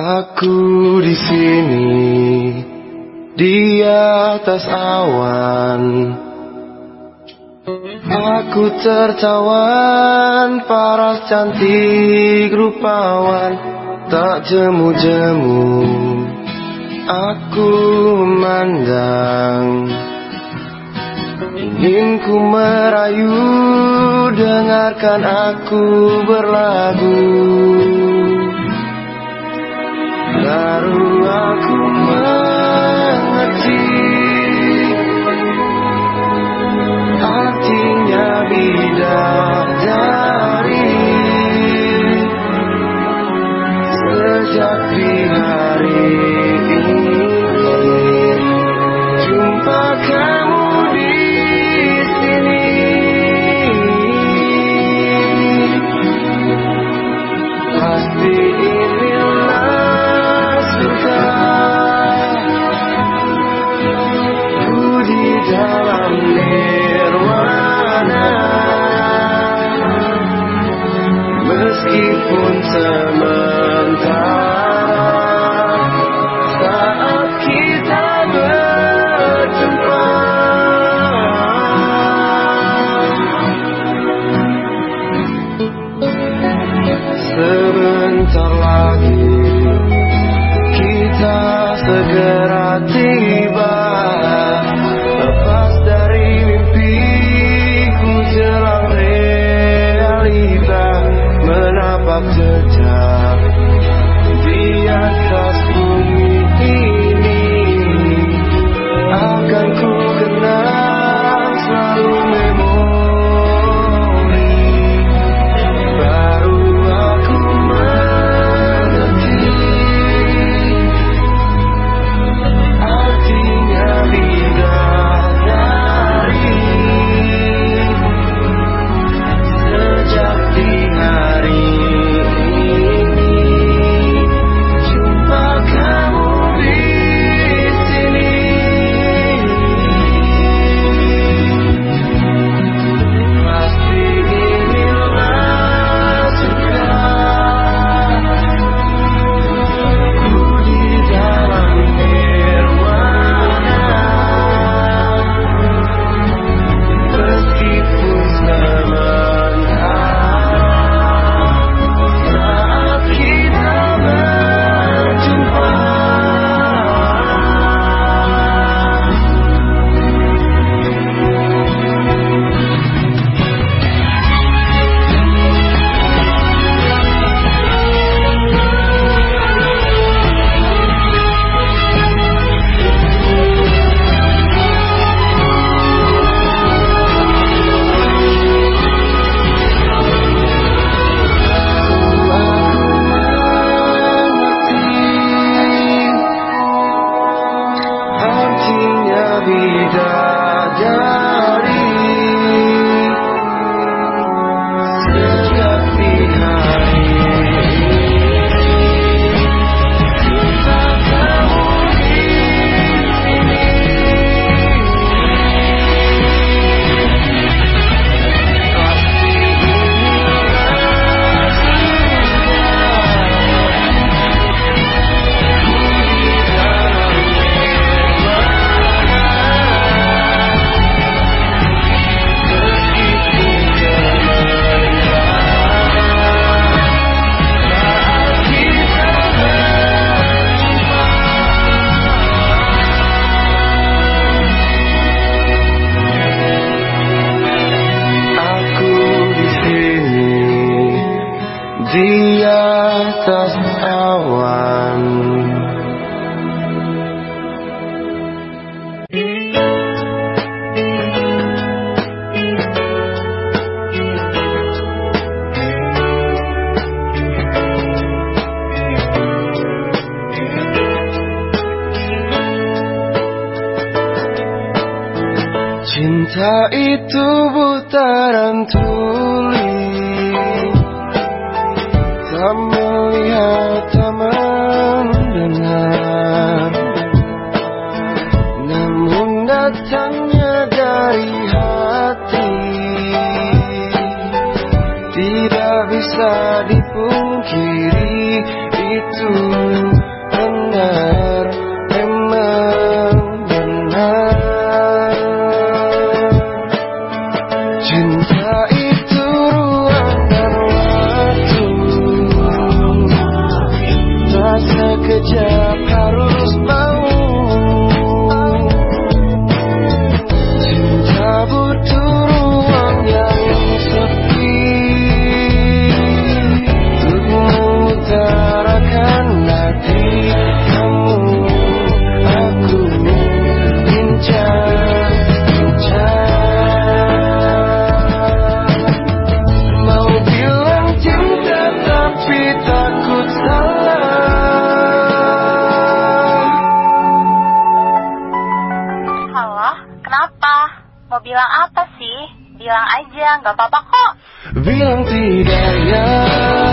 Aku di sini di atas awan. Aku tertawan paras cantik rupawan tak jemu-jemu. Aku memandang ingin ku merayu dengarkan aku berlagu. Cinta itu putaran tuli Tak melihat, tak mendengar. Namun datangnya dari hati. Tidak bisa dipungkiri itu benar. bilang apa sih? Bilang aja, nggak apa-apa kok. Bilang tidak ya.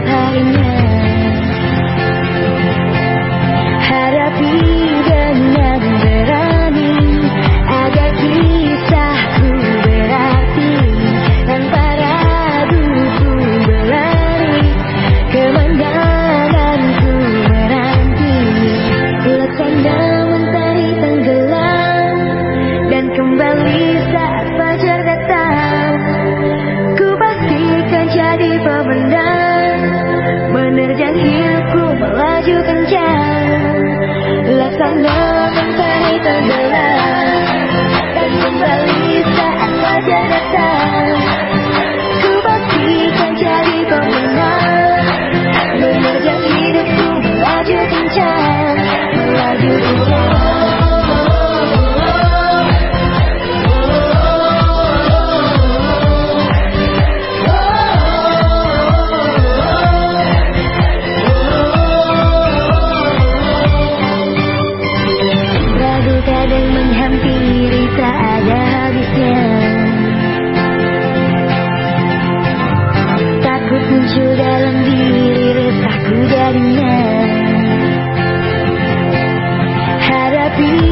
setiap harinya Memandang mentari Dan kembali saat wajah datang Ku pastikan jadi pemenang Menerjang hidupku melaju kencang Melaju be